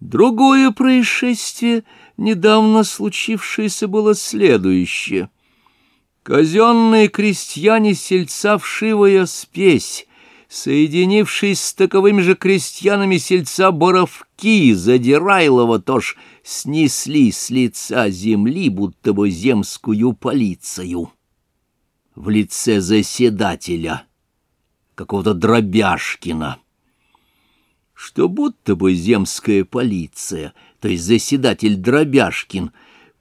Другое происшествие, недавно случившееся, было следующее. Казенные крестьяне сельца Вшивая спесь, соединившись с таковыми же крестьянами сельца Боровки, Задирайлова тоже, снесли с лица земли будто бы земскую полицию в лице заседателя, какого-то Дробяшкина что будто бы земская полиция, то есть заседатель Дробяшкин,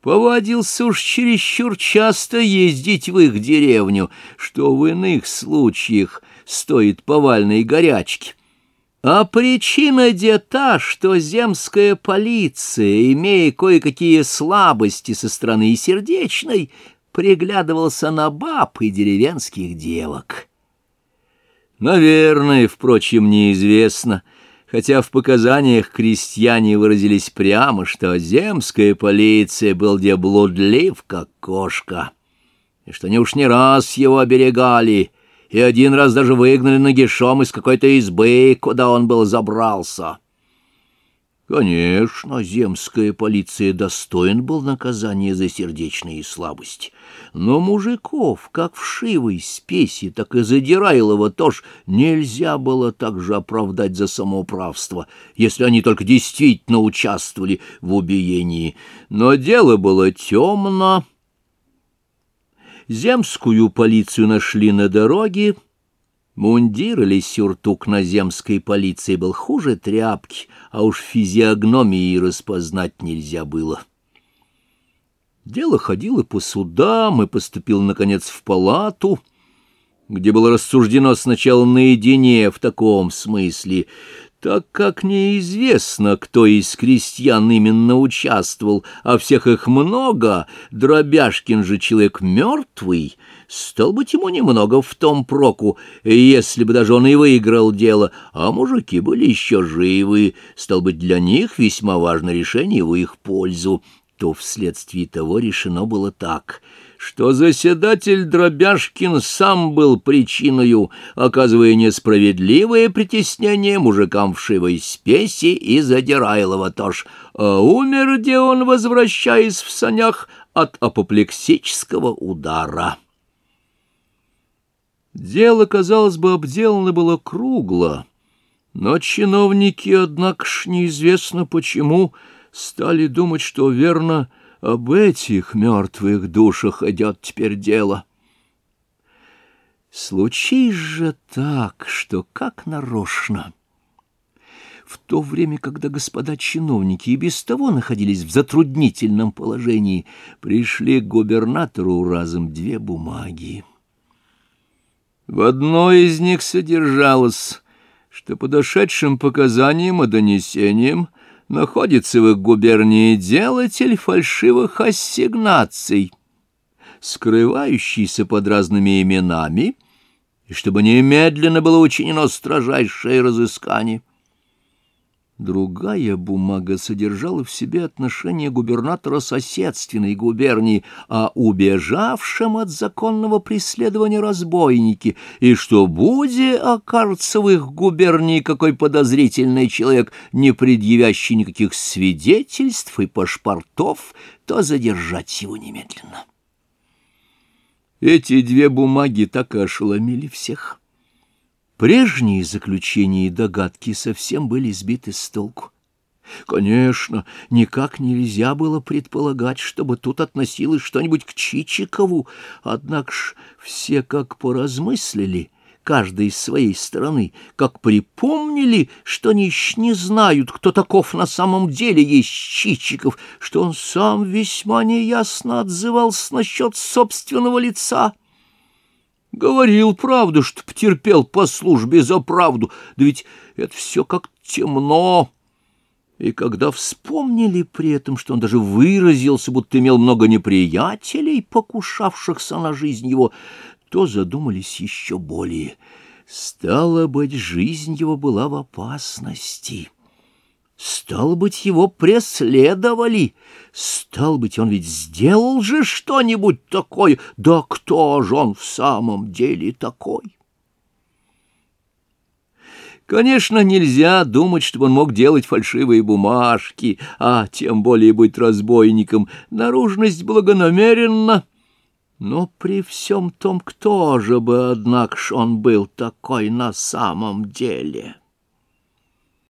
повадился уж чересчур часто ездить в их деревню, что в иных случаях стоит повальной горячки. А причина де та, что земская полиция, имея кое-какие слабости со стороны сердечной, приглядывался на баб и деревенских девок. Наверное, впрочем, неизвестно — хотя в показаниях крестьяне выразились прямо, что земская полиция был где как кошка, и что они уж не раз его оберегали, и один раз даже выгнали нагишом из какой-то избы, куда он был забрался. Конечно, земская полиция достоин был наказания за сердечные слабости, но мужиков, как вшивой спеси, так и задирайлова тоже нельзя было так же оправдать за самоуправство, если они только действительно участвовали в убиении. Но дело было темно. Земскую полицию нашли на дороге, Мундир или сюртук на земской полиции был хуже тряпки, а уж физиогномии распознать нельзя было. Дело ходило по судам и поступил, наконец, в палату, где было рассуждено сначала наедине в таком смысле — так как неизвестно, кто из крестьян именно участвовал, а всех их много, Дробяшкин же человек мертвый, стал быть, ему немного в том проку, если бы даже он и выиграл дело, а мужики были еще живы, стал быть, для них весьма важно решение в их пользу, то вследствие того решено было так — что заседатель Дробяшкин сам был причиною, оказывая несправедливое притеснение мужикам в шивой спеси и задирайлова тоже, а умер где он, возвращаясь в санях от апоплексического удара. Дело, казалось бы, обделано было кругло, но чиновники, однако ж неизвестно почему, стали думать, что верно — об этих мертвых душах идет теперь дело. Случись же так, что как нарочно. В то время, когда господа чиновники и без того находились в затруднительном положении, пришли к губернатору разом две бумаги. В одной из них содержалось, что подошедшим показаниям и донесениям находится в их губернии делатель фальшивых ассигнаций, скрывающийся под разными именами, и чтобы немедленно было учинено строжайшее разыскание. Другая бумага содержала в себе отношение губернатора соседственной губернии о убежавшем от законного преследования разбойнике, и что, буде окажется в их губернии какой подозрительный человек, не предъявящий никаких свидетельств и паспортов, то задержать его немедленно. Эти две бумаги так и ошеломили всех. Прежние заключения и догадки совсем были сбиты с толку. Конечно, никак нельзя было предполагать, чтобы тут относилось что-нибудь к Чичикову, однако ж все как поразмыслили, каждый с своей стороны, как припомнили, что они не знают, кто таков на самом деле есть Чичиков, что он сам весьма неясно отзывался насчет собственного лица — Говорил правду, что потерпел по службе за правду, да ведь это все как темно. И когда вспомнили при этом, что он даже выразился, будто имел много неприятелей, покушавшихся на жизнь его, то задумались еще более. Стало быть, жизнь его была в опасности. Стало быть, его преследовали. Стал быть, он ведь сделал же что-нибудь такое. Да кто же он в самом деле такой? Конечно, нельзя думать, чтобы он мог делать фальшивые бумажки, а тем более быть разбойником. Наружность благонамеренна. Но при всем том, кто же бы, однако он был такой на самом деле?»